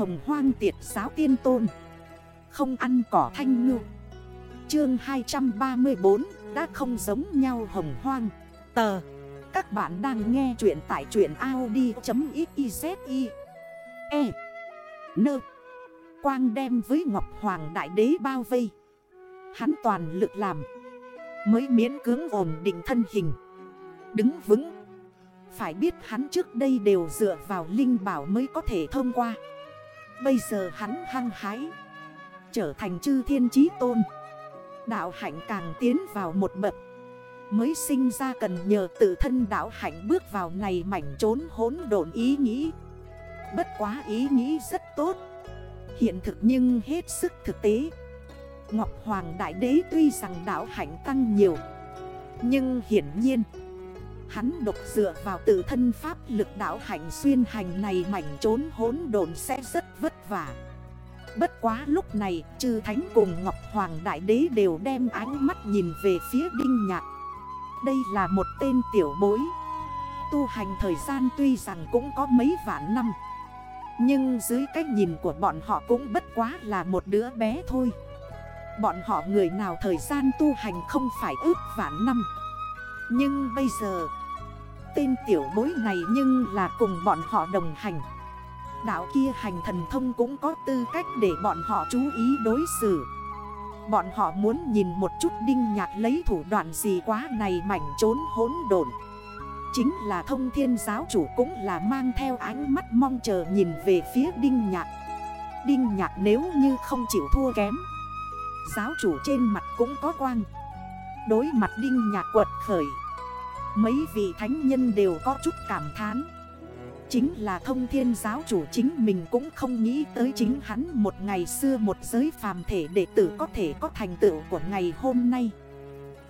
hồng hoang tiệt giáo tiên tôn. Không ăn cỏ thanh ngư. Chương 234 đã không giống nhau hồng hoang. Tờ. Các bạn đang nghe chuyện tại chuyện Audi.xyz E. Nơ Quang đem với Ngọc Hoàng Đại Đế bao vây. Hắn toàn lực làm. Mới miễn cưỡng ổn định thân hình. Đứng vững. Phải biết hắn trước đây đều dựa vào linh bảo mới có thể thông qua. Bây giờ hắn hăng hái, Trở thành chư thiên chí tôn. Đạo hạnh càng tiến vào một bậc, Mới sinh ra cần nhờ tự thân đạo hạnh bước vào này mảnh trốn hốn độn ý nghĩ. Bất quá ý nghĩ rất tốt, Hiện thực nhưng hết sức thực tế. Ngọc Hoàng Đại Đế tuy rằng đạo hạnh tăng nhiều, Nhưng hiển nhiên Hắn độc dựa vào tự thân pháp lực đạo hạnh xuyên hành này mảnh trốn hốn đồn sẽ rất vất vả. Bất quá lúc này, chư thánh cùng Ngọc Hoàng Đại Đế đều đem ánh mắt nhìn về phía Đinh Nhạc. Đây là một tên tiểu bối. Tu hành thời gian tuy rằng cũng có mấy vạn năm, Nhưng dưới cách nhìn của bọn họ cũng bất quá là một đứa bé thôi. Bọn họ người nào thời gian tu hành không phải ước vạn năm, Nhưng bây giờ Tên tiểu bối này nhưng là cùng bọn họ đồng hành. Đạo kia hành thần thông cũng có tư cách để bọn họ chú ý đối xử. Bọn họ muốn nhìn một chút đinh nhạt lấy thủ đoạn gì quá này mảnh trốn hỗn độn. Chính là thông thiên giáo chủ cũng là mang theo ánh mắt mong chờ nhìn về phía đinh nhạt Đinh nhạt nếu như không chịu thua kém, Giáo chủ trên mặt cũng có quang. Đối mặt đinh nhạt quật khởi Mấy vị thánh nhân đều có chút cảm thán. Chính là thông thiên giáo chủ chính mình cũng không nghĩ tới chính hắn một ngày xưa một giới phàm thể đệ tử có thể có thành tựu của ngày hôm nay.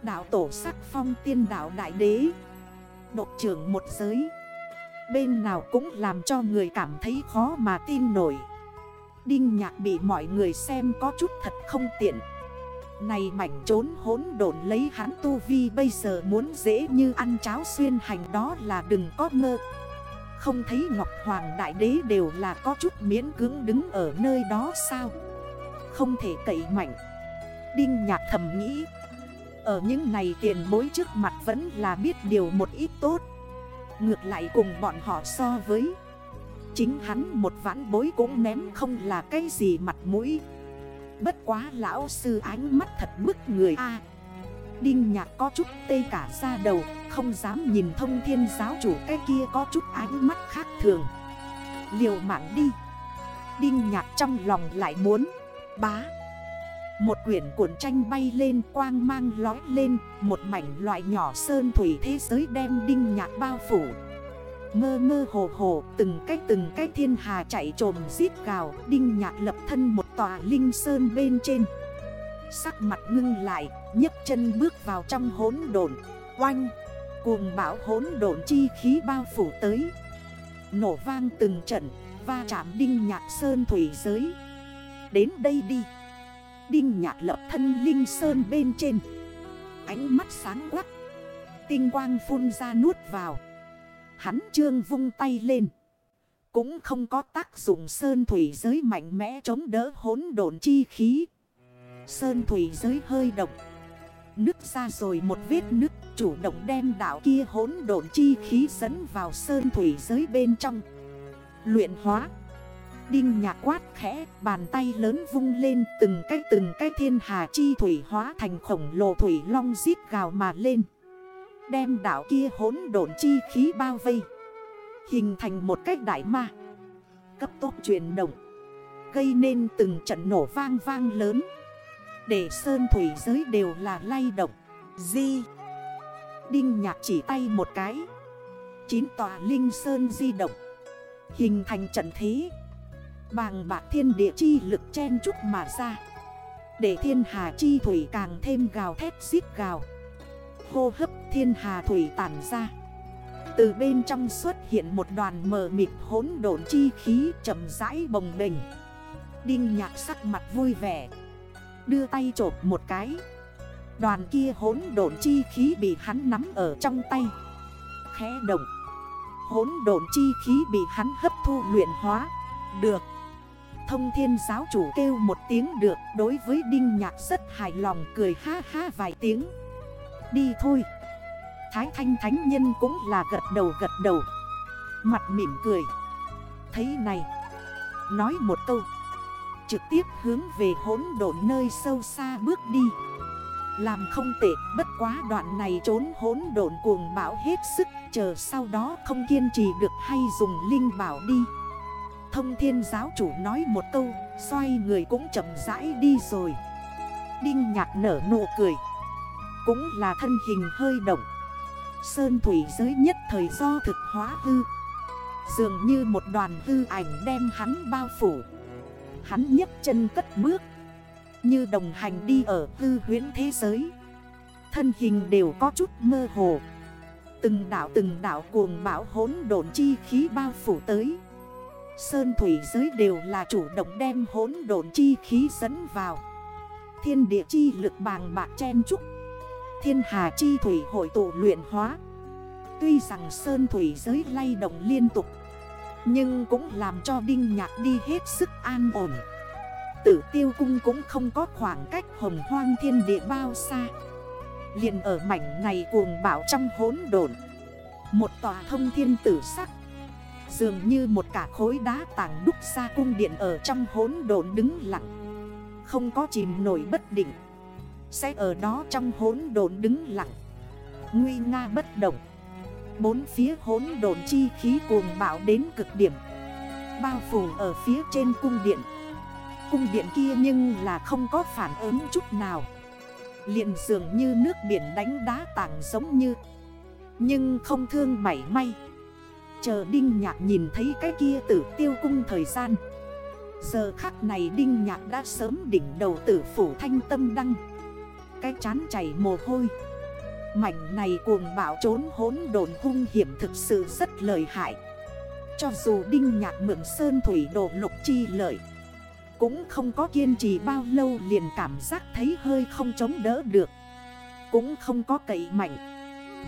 Đạo tổ sắc phong tiên đạo đại đế Độc trưởng một giới. Bên nào cũng làm cho người cảm thấy khó mà tin nổi. Đinh nhạc bị mọi người xem có chút thật không tiện. Này mảnh trốn hốn độn lấy hắn tu vi bây giờ muốn dễ như ăn cháo xuyên hành đó là đừng có ngơ. Không thấy Ngọc Hoàng Đại Đế đều là có chút miễn cưỡng đứng ở nơi đó sao? Không thể cậy mạnh. Đinh nhạc thầm nghĩ. Ở những này tiền bối trước mặt vẫn là biết điều một ít tốt. Ngược lại cùng bọn họ so với. Chính hắn một vãn bối cũng ném không là cái gì mặt mũi. Bất quá lão sư ánh mắt thật bức người a. Đinh nhạc có chút tê cả ra đầu, Không dám nhìn thông thiên giáo chủ cái kia có chút ánh mắt khác thường. Liều mạng đi. Đinh nhạc trong lòng lại muốn Bá. Một quyển cuộn tranh bay lên, quang mang lói lên, Một mảnh loại nhỏ sơn thủy thế giới đem đinh nhạc bao phủ. Mơ mơ hồ hồ, từng cách từng cách thiên hà chạy trồm giết gào, Đinh nhạc lập thân một tòa linh sơn bên trên. Sắc mặt ngưng lại, nhấc chân bước vào trong hốn đồn Oanh! Cuồng bão hốn đồn chi khí bao phủ tới. Nổ vang từng trận, Va chạm đinh nhạc sơn thủy giới. Đến đây đi. Đinh nhạc lập thân linh sơn bên trên. Ánh mắt sáng quắc. Tinh quang phun ra nuốt vào. Hắn trương vung tay lên. Cũng không có tác dụng sơn thủy giới mạnh mẽ chống đỡ hốn độn chi khí. Sơn thủy giới hơi động. Nứt ra rồi một vết nứt chủ động đem đảo kia hốn độn chi khí dẫn vào sơn thủy giới bên trong. Luyện hóa. Đinh nhạc quát khẽ, bàn tay lớn vung lên từng cái từng cái thiên hà chi thủy hóa thành khổng lồ thủy long giết gào mà lên. Đem đảo kia hốn độn chi khí bao vây Hình thành một cách đại ma. Cấp tốc chuyển động, Gây nên từng trận nổ vang vang lớn. Để sơn thủy giới đều là lay động. Di. Đinh nhạc chỉ tay một cái. Chín tòa linh sơn di động. Hình thành trận thế. Bàng bạc thiên địa chi lực chen chút mà ra. Để thiên hà chi thủy càng thêm gào thét xít gào. Hô hấp thiên hà thủy tản ra. Từ bên trong xuất hiện một đoàn mờ mịt hốn độn chi khí chậm rãi bồng bềnh. Đinh nhạc sắc mặt vui vẻ, Đưa tay chộp một cái. Đoàn kia hốn độn chi khí bị hắn nắm ở trong tay, Khẽ động. Hốn độn chi khí bị hắn hấp thu luyện hóa, Được. Thông thiên giáo chủ kêu một tiếng được, Đối với Đinh Nhạc rất hài lòng, cười ha ha vài tiếng. Đi thôi. Thái thanh thánh nhân cũng là gật đầu gật đầu. Mặt mỉm cười. Thấy này. Nói một câu. Trực tiếp hướng về hốn độn nơi sâu xa bước đi. Làm không tệ, bất quá đoạn này trốn hốn độn cuồng bão hết sức, Chờ sau đó không kiên trì được hay dùng linh bảo đi. Thông thiên giáo chủ nói một câu, Xoay người cũng chậm rãi đi rồi. Đinh nhạc nở nụ cười. Cũng là thân hình hơi động. Sơn thủy giới nhất thời do thực hóa hư Dường như một đoàn hư ảnh đem hắn bao phủ. Hắn nhấc chân cất bước, Như đồng hành đi ở hư huyến thế giới. Thân hình đều có chút mơ hồ. Từng đảo từng đảo cuồng bão hốn độn chi khí bao phủ tới. Sơn thủy giới đều là chủ động đem hốn độn chi khí dẫn vào. Thiên địa chi lực bàng bạc chen trúc Thiên hà chi thủy hội tụ luyện hóa. Tuy rằng sơn thủy giới lay động liên tục, Nhưng cũng làm cho Đinh Nhạc đi hết sức an ổn. Tử tiêu cung cũng không có khoảng cách hồng hoang thiên địa bao xa. Liền ở mảnh này cuồng bảo trong hốn đồn Một tòa thông thiên tử sắc, Dường như một cả khối đá tảng đúc xa cung điện ở trong hốn đồn đứng lặng, Không có chìm nổi bất định. Sẽ ở đó trong hốn đồn đứng lặng. Nguy nga bất động. Bốn phía hốn đồn chi khí cuồng bạo đến cực điểm. Bao phủ ở phía trên cung điện. Cung điện kia nhưng là không có phản ứng chút nào. Liền dường như nước biển đánh đá tảng giống như. Nhưng không thương mảy may. Chờ Đinh Nhạc nhìn thấy cái kia tử tiêu cung thời gian. Giờ khắc này Đinh Nhạc đã sớm đỉnh đầu tử phủ thanh tâm đăng. Cái chán chảy mồ hôi. Mảnh này cuồng bạo trốn hốn đồn hung hiểm thực sự rất lợi hại. Cho dù Đinh Nhạc mượn sơn thủy đồ lục chi lợi, Cũng không có kiên trì bao lâu liền cảm giác thấy hơi không chống đỡ được. Cũng không có cậy mạnh,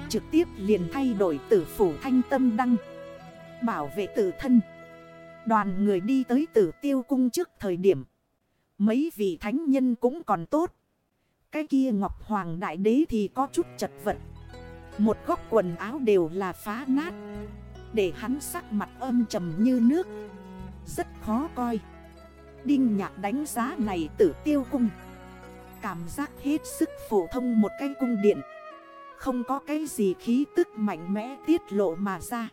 Trực tiếp liền thay đổi tử phủ thanh tâm đăng, Bảo vệ tử thân. Đoàn người đi tới tử tiêu cung trước thời điểm, Mấy vị thánh nhân cũng còn tốt cái kia Ngọc Hoàng Đại Đế thì có chút chật vật. Một góc quần áo đều là phá nát. Để hắn sắc mặt âm trầm như nước. Rất khó coi. Đinh nhạc đánh giá này tử tiêu cung. Cảm giác hết sức phổ thông một cái cung điện. Không có cái gì khí tức mạnh mẽ tiết lộ mà ra.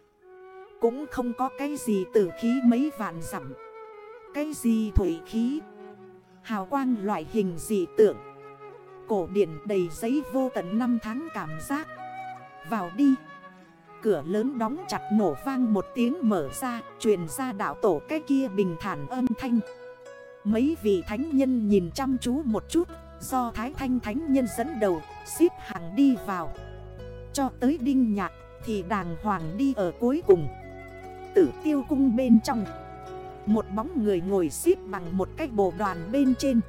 Cũng không có cái gì tử khí mấy vạn dặm. Cái gì thủy khí? Hào quang loại hình dị tượng cổ điển đầy giấy vô tận năm tháng cảm giác. Vào đi. Cửa lớn đóng chặt nổ vang một tiếng mở ra, Truyền ra đảo tổ cái kia bình thản âm thanh. Mấy vị thánh nhân nhìn chăm chú một chút, Do Thái Thanh Thánh Nhân dẫn đầu, Xếp hàng đi vào. Cho tới Đinh Nhạc, Thì đàng hoàng đi ở cuối cùng. Tử tiêu cung bên trong. Một bóng người ngồi xếp bằng một cái bộ đoàn bên trên.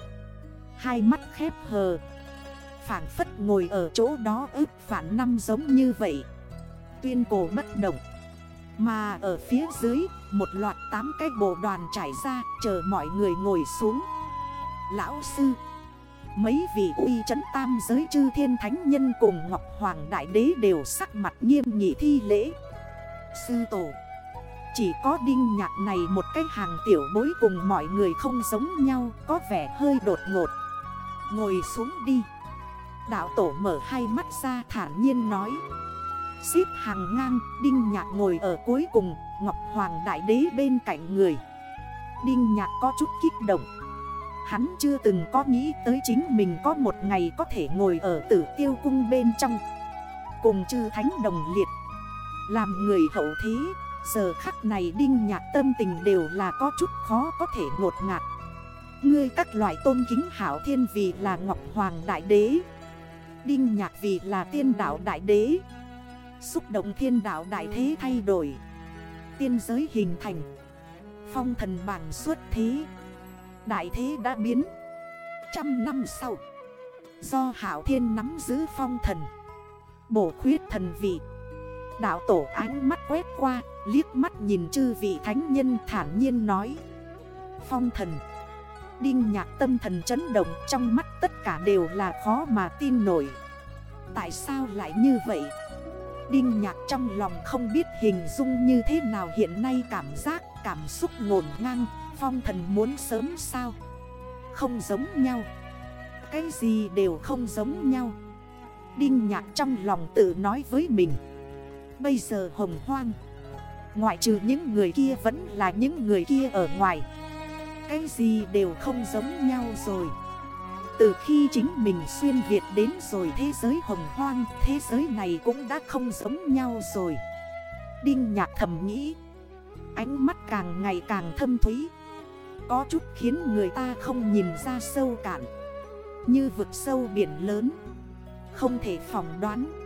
Hai mắt khép hờ phản phất ngồi ở chỗ đó ức phản năm giống như vậy. Tuyên cổ bất động. Mà ở phía dưới, Một loạt tám cái bộ đoàn trải ra, Chờ mọi người ngồi xuống. Lão sư. Mấy vị uy trấn tam giới chư thiên thánh nhân cùng Ngọc Hoàng Đại Đế đều sắc mặt nghiêm nghị thi lễ. Sư tổ. Chỉ có đinh nhạc này một cái hàng tiểu bối cùng mọi người không giống nhau, Có vẻ hơi đột ngột. Ngồi xuống đi. Đạo tổ mở hai mắt ra thản nhiên nói. Xếp hàng ngang, Đinh Nhạc ngồi ở cuối cùng, Ngọc Hoàng Đại Đế bên cạnh người. Đinh Nhạc có chút kích động. Hắn chưa từng có nghĩ tới chính mình có một ngày có thể ngồi ở tử tiêu cung bên trong. Cùng chư thánh đồng liệt. Làm người hậu thế, Giờ khắc này Đinh Nhạc tâm tình đều là có chút khó có thể ngột ngạt. Ngươi các loại tôn kính hảo thiên vì là Ngọc Hoàng Đại Đế. Đinh nhạc vì là tiên đạo đại đế. Xúc động thiên đạo đại thế thay đổi. Tiên giới hình thành. Phong thần bảng xuất thế. Đại thế đã biến. Trăm năm sau, Do hảo thiên nắm giữ phong thần, Bổ khuyết thần vị. Đạo tổ ánh mắt quét qua, Liếc mắt nhìn chư vị thánh nhân thản nhiên nói, phong thần Đinh nhạc tâm thần chấn động trong mắt tất cả đều là khó mà tin nổi. Tại sao lại như vậy? Đinh nhạc trong lòng không biết hình dung như thế nào hiện nay cảm giác, cảm xúc ngổn ngang Phong thần muốn sớm sao? Không giống nhau. Cái gì đều không giống nhau. Đinh nhạc trong lòng tự nói với mình. Bây giờ hồng hoang Ngoại trừ những người kia vẫn là những người kia ở ngoài. Cái gì đều không giống nhau rồi. Từ khi chính mình xuyên Việt đến rồi thế giới hồng hoang, Thế giới này cũng đã không giống nhau rồi. Đinh nhạc thầm nghĩ, Ánh mắt càng ngày càng thâm thúy. Có chút khiến người ta không nhìn ra sâu cạn. Như vực sâu biển lớn, Không thể phỏng đoán.